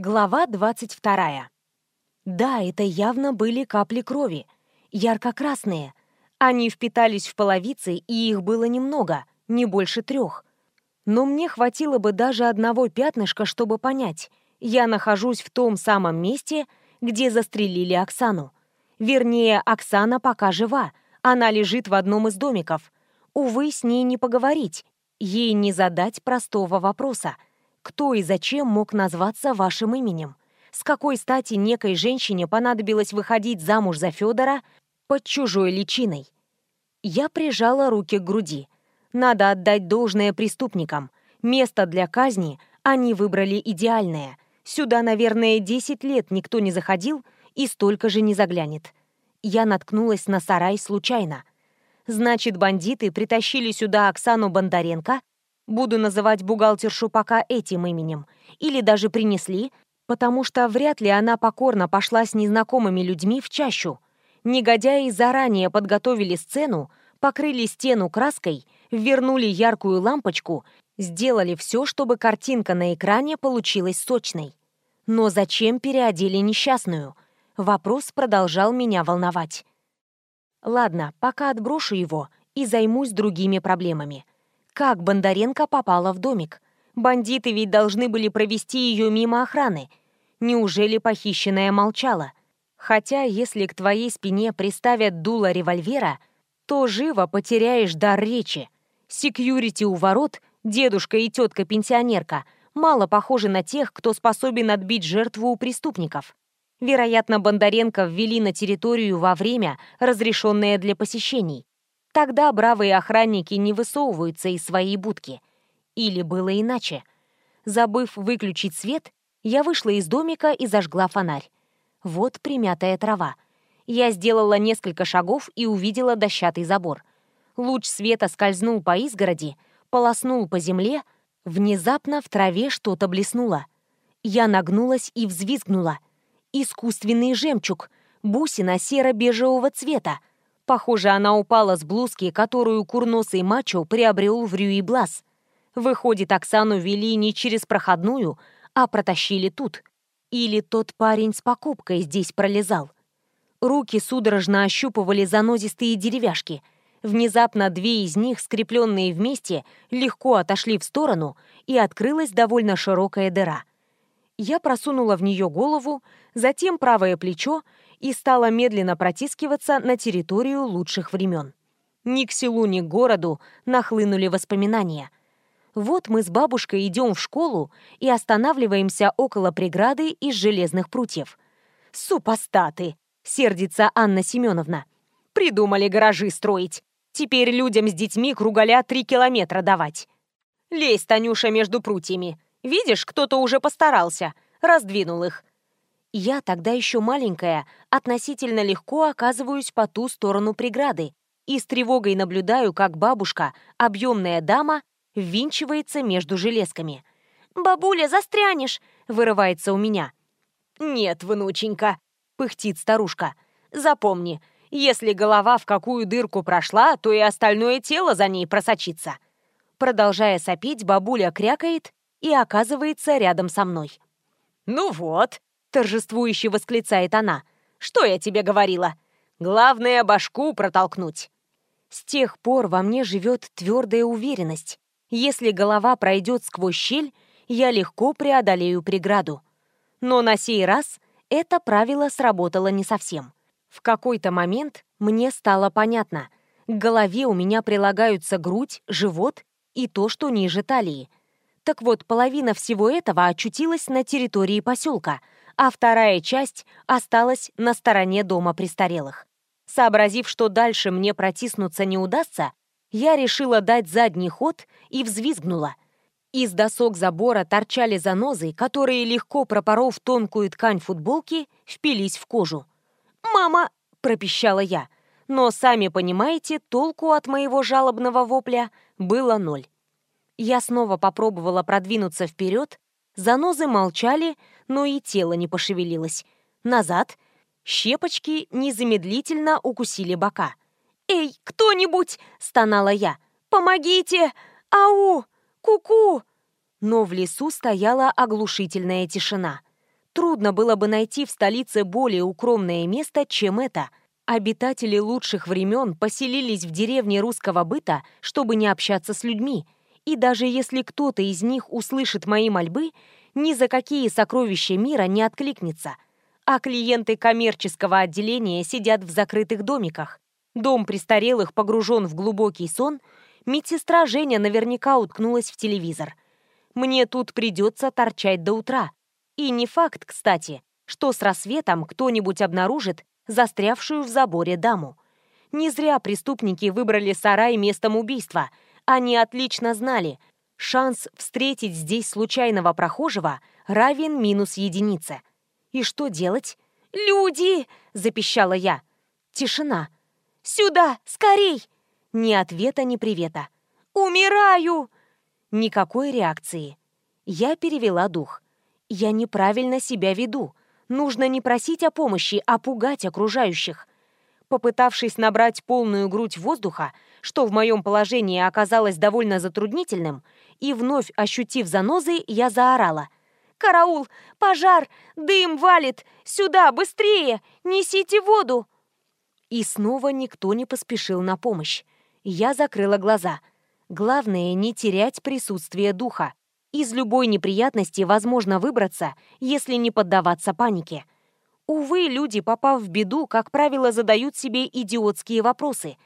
Глава 22. Да, это явно были капли крови. Ярко-красные. Они впитались в половицы, и их было немного, не больше трех. Но мне хватило бы даже одного пятнышка, чтобы понять. Я нахожусь в том самом месте, где застрелили Оксану. Вернее, Оксана пока жива. Она лежит в одном из домиков. Увы, с ней не поговорить. Ей не задать простого вопроса — кто и зачем мог назваться вашим именем? С какой стати некой женщине понадобилось выходить замуж за Федора под чужой личиной? Я прижала руки к груди. Надо отдать должное преступникам. Место для казни они выбрали идеальное. Сюда, наверное, 10 лет никто не заходил и столько же не заглянет. Я наткнулась на сарай случайно. Значит, бандиты притащили сюда Оксану Бондаренко Буду называть бухгалтершу пока этим именем. Или даже принесли, потому что вряд ли она покорно пошла с незнакомыми людьми в чащу. Негодяи заранее подготовили сцену, покрыли стену краской, вернули яркую лампочку, сделали все, чтобы картинка на экране получилась сочной. Но зачем переодели несчастную? Вопрос продолжал меня волновать. Ладно, пока отброшу его и займусь другими проблемами. Как Бондаренко попала в домик? Бандиты ведь должны были провести ее мимо охраны. Неужели похищенная молчала? Хотя, если к твоей спине приставят дуло револьвера, то живо потеряешь дар речи. Секьюрити у ворот, дедушка и тетка-пенсионерка, мало похожи на тех, кто способен отбить жертву у преступников. Вероятно, Бондаренко ввели на территорию во время, разрешенное для посещений. Тогда бравые охранники не высовываются из своей будки. Или было иначе. Забыв выключить свет, я вышла из домика и зажгла фонарь. Вот примятая трава. Я сделала несколько шагов и увидела дощатый забор. Луч света скользнул по изгороди, полоснул по земле. Внезапно в траве что-то блеснуло. Я нагнулась и взвизгнула. Искусственный жемчуг, бусина серо-бежевого цвета. Похоже, она упала с блузки, которую курносый мачо приобрел в Рюи-Блас. Выходит, Оксану вели не через проходную, а протащили тут. Или тот парень с покупкой здесь пролезал. Руки судорожно ощупывали занозистые деревяшки. Внезапно две из них, скрепленные вместе, легко отошли в сторону, и открылась довольно широкая дыра. Я просунула в нее голову, затем правое плечо и стала медленно протискиваться на территорию лучших времен. Ни к селу, ни к городу нахлынули воспоминания. Вот мы с бабушкой идем в школу и останавливаемся около преграды из железных прутьев. «Супостаты!» — сердится Анна Семеновна. «Придумали гаражи строить. Теперь людям с детьми кругаля три километра давать. Лезь, Танюша, между прутьями. Видишь, кто-то уже постарался. Раздвинул их. Я, тогда еще маленькая, относительно легко оказываюсь по ту сторону преграды и с тревогой наблюдаю, как бабушка, объемная дама, ввинчивается между железками. «Бабуля, застрянешь!» — вырывается у меня. «Нет, внученька», — пыхтит старушка. «Запомни, если голова в какую дырку прошла, то и остальное тело за ней просочится». Продолжая сопеть, бабуля крякает и оказывается рядом со мной. «Ну вот», торжествующе восклицает она. «Что я тебе говорила? Главное, башку протолкнуть». С тех пор во мне живет твердая уверенность. Если голова пройдет сквозь щель, я легко преодолею преграду. Но на сей раз это правило сработало не совсем. В какой-то момент мне стало понятно. К голове у меня прилагаются грудь, живот и то, что ниже талии. Так вот, половина всего этого очутилась на территории поселка — а вторая часть осталась на стороне дома престарелых. Сообразив, что дальше мне протиснуться не удастся, я решила дать задний ход и взвизгнула. Из досок забора торчали занозы, которые, легко пропоров тонкую ткань футболки, впились в кожу. «Мама!» – пропищала я. Но, сами понимаете, толку от моего жалобного вопля было ноль. Я снова попробовала продвинуться вперед, занозы молчали, но и тело не пошевелилось. Назад. Щепочки незамедлительно укусили бока. «Эй, кто-нибудь!» — стонала я. «Помогите! Ау! Ку-ку!» Но в лесу стояла оглушительная тишина. Трудно было бы найти в столице более укромное место, чем это. Обитатели лучших времен поселились в деревне русского быта, чтобы не общаться с людьми. И даже если кто-то из них услышит мои мольбы, ни за какие сокровища мира не откликнется. А клиенты коммерческого отделения сидят в закрытых домиках. Дом престарелых погружен в глубокий сон, медсестра Женя наверняка уткнулась в телевизор. Мне тут придется торчать до утра. И не факт, кстати, что с рассветом кто-нибудь обнаружит застрявшую в заборе даму. Не зря преступники выбрали сарай местом убийства. Они отлично знали, шанс встретить здесь случайного прохожего равен минус единице. И что делать? «Люди!» – запищала я. Тишина. «Сюда! Скорей!» Ни ответа, ни привета. «Умираю!» Никакой реакции. Я перевела дух. Я неправильно себя веду. Нужно не просить о помощи, а пугать окружающих. Попытавшись набрать полную грудь воздуха, что в моем положении оказалось довольно затруднительным, и вновь ощутив занозы, я заорала. «Караул! Пожар! Дым валит! Сюда, быстрее! Несите воду!» И снова никто не поспешил на помощь. Я закрыла глаза. Главное, не терять присутствие духа. Из любой неприятности возможно выбраться, если не поддаваться панике. Увы, люди, попав в беду, как правило, задают себе идиотские вопросы.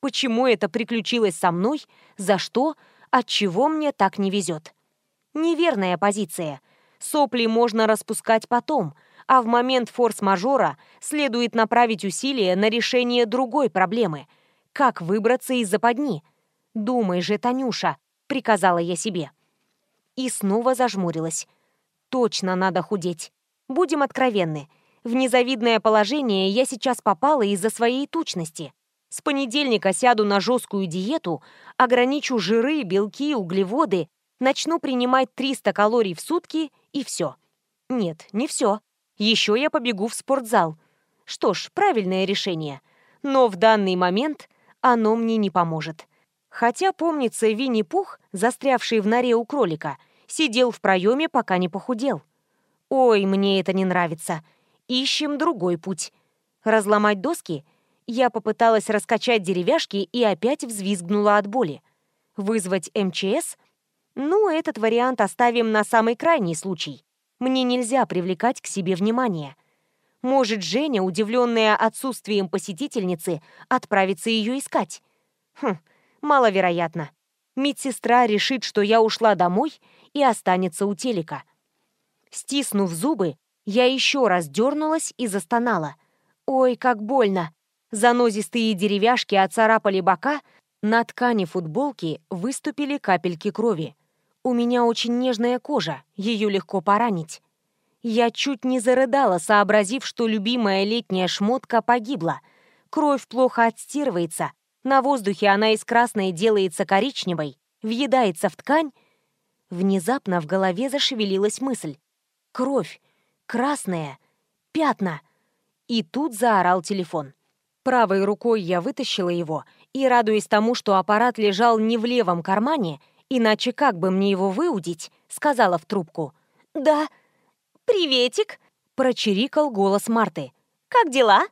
Почему это приключилось со мной? За что? От чего мне так не везет? Неверная позиция. Сопли можно распускать потом, а в момент форс-мажора следует направить усилия на решение другой проблемы. Как выбраться из западни? «Думай же, Танюша», — приказала я себе и снова зажмурилась. Точно надо худеть. Будем откровенны. В незавидное положение я сейчас попала из-за своей тучности. С понедельника сяду на жесткую диету, ограничу жиры, белки, углеводы, начну принимать 300 калорий в сутки и все. Нет, не все. Еще я побегу в спортзал. Что ж, правильное решение. Но в данный момент оно мне не поможет. Хотя, помнится, Винни-Пух, застрявший в норе у кролика, сидел в проеме, пока не похудел. «Ой, мне это не нравится. Ищем другой путь. Разломать доски?» Я попыталась раскачать деревяшки и опять взвизгнула от боли. Вызвать МЧС? Ну, этот вариант оставим на самый крайний случай. Мне нельзя привлекать к себе внимание. Может, Женя, удивленная отсутствием посетительницы, отправится ее искать? Хм, маловероятно. Медсестра решит, что я ушла домой и останется у телека. Стиснув зубы, я еще раз дернулась и застонала. Ой, как больно! Занозистые деревяшки оцарапали бока, на ткани футболки выступили капельки крови. У меня очень нежная кожа, ее легко поранить. Я чуть не зарыдала, сообразив, что любимая летняя шмотка погибла. Кровь плохо отстирывается, на воздухе она из красной делается коричневой, въедается в ткань. Внезапно в голове зашевелилась мысль. Кровь. Красная. Пятна. И тут заорал телефон. Правой рукой я вытащила его и, радуясь тому, что аппарат лежал не в левом кармане, иначе как бы мне его выудить, сказала в трубку. «Да, приветик», — прочирикал голос Марты. «Как дела?»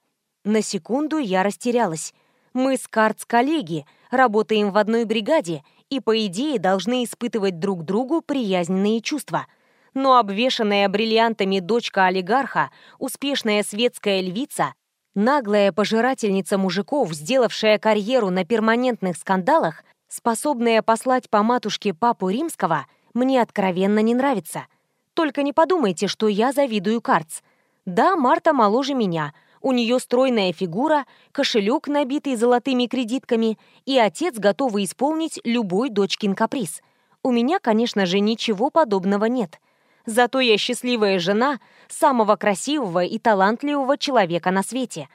На секунду я растерялась. Мы с Картс коллеги, работаем в одной бригаде и, по идее, должны испытывать друг другу приязненные чувства. Но обвешанная бриллиантами дочка олигарха, успешная светская львица, наглая пожирательница мужиков, сделавшая карьеру на перманентных скандалах, способная послать по матушке папу римского, мне откровенно не нравится. Только не подумайте, что я завидую Картс. Да, Марта моложе меня — у нее стройная фигура, кошелек, набитый золотыми кредитками, и отец готовый исполнить любой дочкин каприз. У меня, конечно же, ничего подобного нет. Зато я счастливая жена самого красивого и талантливого человека на свете.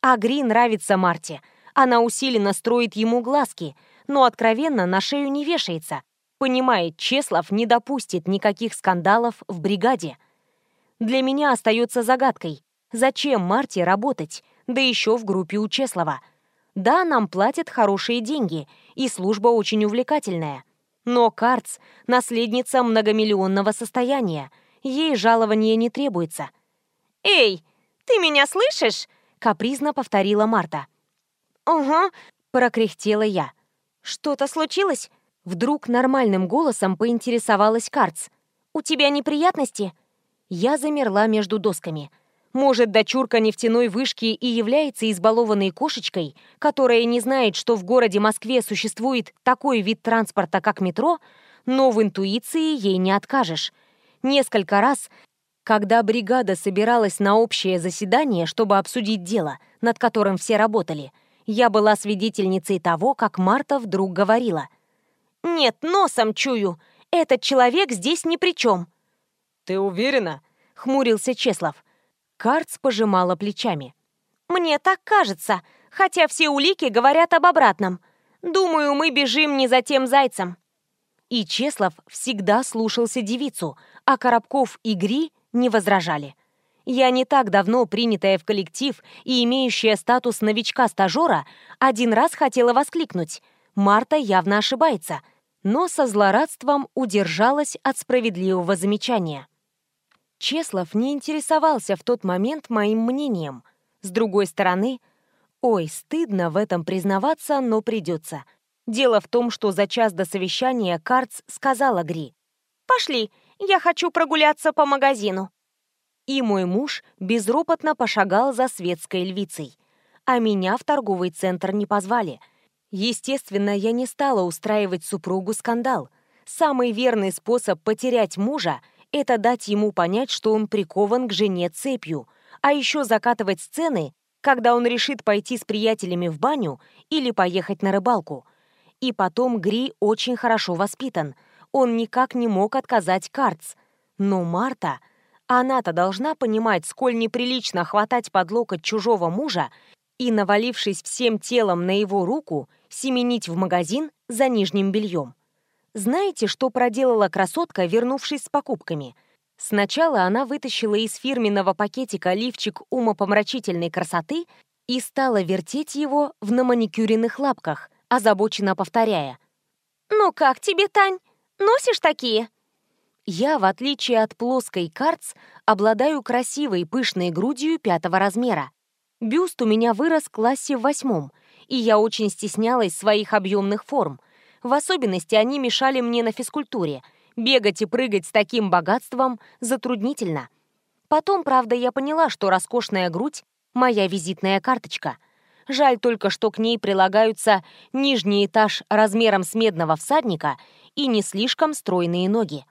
А Гри нравится Марте. Она усиленно строит ему глазки, но откровенно на шею не вешается. Понимает, Чеслов не допустит никаких скандалов в бригаде. Для меня остается загадкой, Зачем Марте работать, да еще в группе у Чеслова? Да, нам платят хорошие деньги, и служба очень увлекательная. Но Карц — наследница многомиллионного состояния. Ей жалование не требуется. «Эй, ты меня слышишь?» — капризно повторила Марта. «Угу», — прокряхтела я. «Что-то случилось?» Вдруг нормальным голосом поинтересовалась Карц. «У тебя неприятности?» Я замерла между досками. Может, дочурка нефтяной вышки и является избалованной кошечкой, которая не знает, что в городе Москве существует такой вид транспорта, как метро, но в интуиции ей не откажешь. Несколько раз, когда бригада собиралась на общее заседание, чтобы обсудить дело, над которым все работали, я была свидетельницей того, как Марта вдруг говорила. «Нет, носом чую. Этот человек здесь ни при чем». «Ты уверена?» — хмурился Чеслов. Карц пожимала плечами. «Мне так кажется, хотя все улики говорят об обратном. Думаю, мы бежим не за тем зайцем». И Чеслов всегда слушался девицу, а Коробков и Гри не возражали. Я не так давно принятая в коллектив и имеющая статус новичка-стажера один раз хотела воскликнуть «Марта явно ошибается», но со злорадством удержалась от справедливого замечания. Чеслов не интересовался в тот момент моим мнением. С другой стороны, ой, стыдно в этом признаваться, но придется. Дело в том, что за час до совещания Карц сказала Гри. «Пошли, я хочу прогуляться по магазину». И мой муж безропотно пошагал за светской львицей. А меня в торговый центр не позвали. Естественно, я не стала устраивать супругу скандал. Самый верный способ потерять мужа — это дать ему понять, что он прикован к жене цепью, а еще закатывать сцены, когда он решит пойти с приятелями в баню или поехать на рыбалку. И потом Гри очень хорошо воспитан, он никак не мог отказать Карц. Но Марта, она-то должна понимать, сколь неприлично хватать под локоть чужого мужа и, навалившись всем телом на его руку, семенить в магазин за нижним бельем. Знаете, что проделала красотка, вернувшись с покупками? Сначала она вытащила из фирменного пакетика лифчик умопомрачительной красоты и стала вертеть его в наманикюренных лапках, озабоченно повторяя. «Ну как тебе, Тань? Носишь такие?» Я, в отличие от плоской карц, обладаю красивой пышной грудью пятого размера. Бюст у меня вырос в классе в восьмом, и я очень стеснялась своих объемных форм, в особенности они мешали мне на физкультуре. Бегать и прыгать с таким богатством затруднительно. Потом, правда, я поняла, что роскошная грудь — моя визитная карточка. Жаль только, что к ней прилагаются нижний этаж размером с медного всадника и не слишком стройные ноги.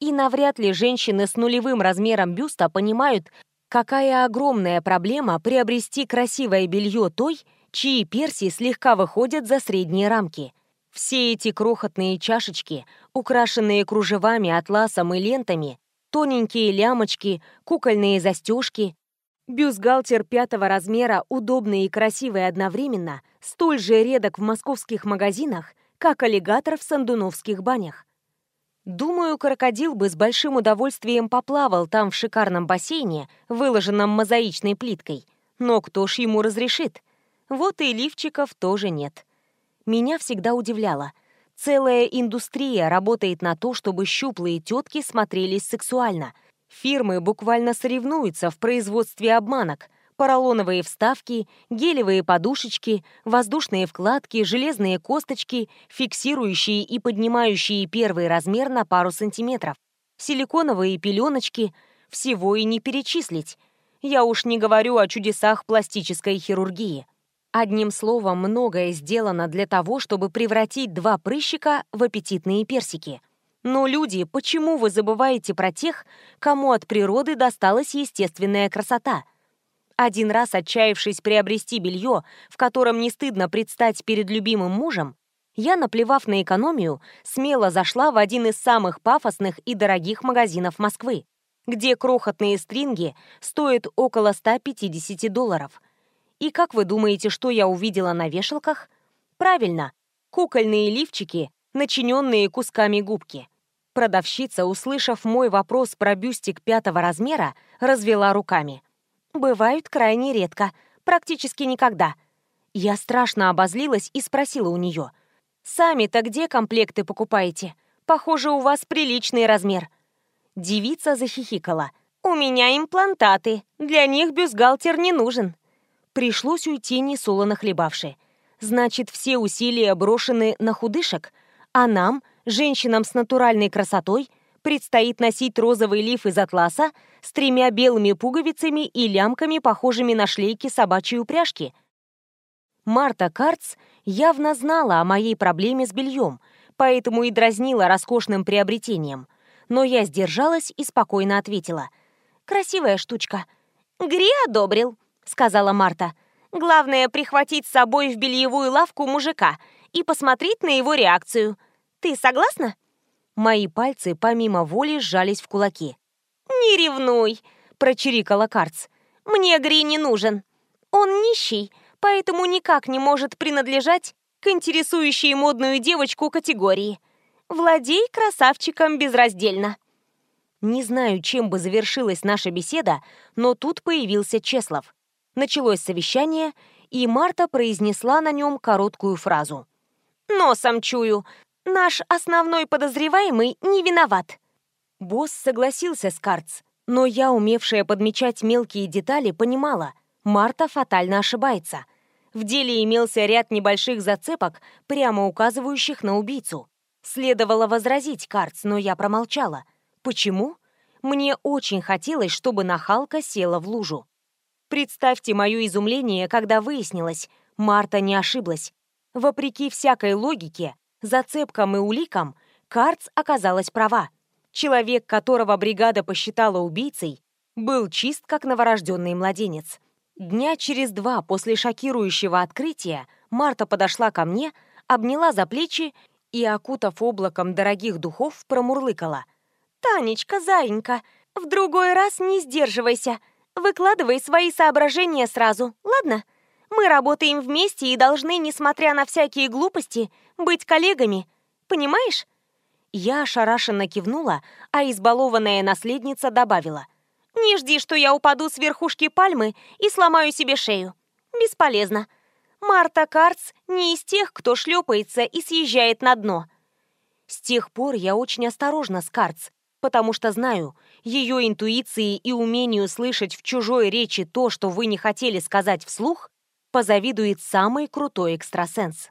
И навряд ли женщины с нулевым размером бюста понимают, какая огромная проблема приобрести красивое белье той, чьи перси слегка выходят за средние рамки. Все эти крохотные чашечки, украшенные кружевами, атласом и лентами, тоненькие лямочки, кукольные застежки, бюстгальтер пятого размера, удобный и красивый одновременно, столь же редок в московских магазинах, как аллигатор в сандуновских банях. Думаю, крокодил бы с большим удовольствием поплавал там в шикарном бассейне, выложенном мозаичной плиткой. Но кто ж ему разрешит? Вот и лифчиков тоже нет меня всегда удивляло. Целая индустрия работает на то, чтобы щуплые тетки смотрелись сексуально. Фирмы буквально соревнуются в производстве обманок. Поролоновые вставки, гелевые подушечки, воздушные вкладки, железные косточки, фиксирующие и поднимающие первый размер на пару сантиметров, силиконовые пеленочки, всего и не перечислить. Я уж не говорю о чудесах пластической хирургии. Одним словом, многое сделано для того, чтобы превратить два прыщика в аппетитные персики. Но, люди, почему вы забываете про тех, кому от природы досталась естественная красота? Один раз отчаявшись приобрести белье, в котором не стыдно предстать перед любимым мужем, я, наплевав на экономию, смело зашла в один из самых пафосных и дорогих магазинов Москвы, где крохотные стринги стоят около 150 долларов – и как вы думаете, что я увидела на вешалках? Правильно, кукольные лифчики, начиненные кусками губки. Продавщица, услышав мой вопрос про бюстик пятого размера, развела руками. «Бывают крайне редко, практически никогда». Я страшно обозлилась и спросила у нее. «Сами-то где комплекты покупаете? Похоже, у вас приличный размер». Девица захихикала. «У меня имплантаты. Для них бюстгальтер не нужен». Пришлось уйти, несолоно хлебавши. Значит, все усилия брошены на худышек, а нам, женщинам с натуральной красотой, предстоит носить розовый лиф из атласа с тремя белыми пуговицами и лямками, похожими на шлейки собачьей упряжки. Марта Карц явно знала о моей проблеме с бельем, поэтому и дразнила роскошным приобретением. Но я сдержалась и спокойно ответила. «Красивая штучка». «Гри одобрил», — сказала Марта. «Главное, прихватить с собой в бельевую лавку мужика и посмотреть на его реакцию. Ты согласна?» Мои пальцы помимо воли сжались в кулаки. «Не ревнуй», — прочирикала Карц. «Мне Гри не нужен. Он нищий, поэтому никак не может принадлежать к интересующей модную девочку категории. Владей красавчиком безраздельно». Не знаю, чем бы завершилась наша беседа, но тут появился Чеслов. Началось совещание, и Марта произнесла на нем короткую фразу. «Носом чую. Наш основной подозреваемый не виноват». Босс согласился с Карц, но я, умевшая подмечать мелкие детали, понимала, Марта фатально ошибается. В деле имелся ряд небольших зацепок, прямо указывающих на убийцу. Следовало возразить Карц, но я промолчала. Почему? Мне очень хотелось, чтобы нахалка села в лужу. Представьте мое изумление, когда выяснилось, Марта не ошиблась. Вопреки всякой логике, зацепкам и уликам, Карц оказалась права. Человек, которого бригада посчитала убийцей, был чист, как новорожденный младенец. Дня через два после шокирующего открытия Марта подошла ко мне, обняла за плечи и, окутав облаком дорогих духов, промурлыкала. «Танечка, заинька, в другой раз не сдерживайся. Выкладывай свои соображения сразу, ладно? Мы работаем вместе и должны, несмотря на всякие глупости, быть коллегами. Понимаешь?» Я ошарашенно кивнула, а избалованная наследница добавила. «Не жди, что я упаду с верхушки пальмы и сломаю себе шею. Бесполезно. Марта Карц не из тех, кто шлепается и съезжает на дно». С тех пор я очень осторожна с Карц, потому что знаю, ее интуиции и умению слышать в чужой речи то, что вы не хотели сказать вслух, позавидует самый крутой экстрасенс.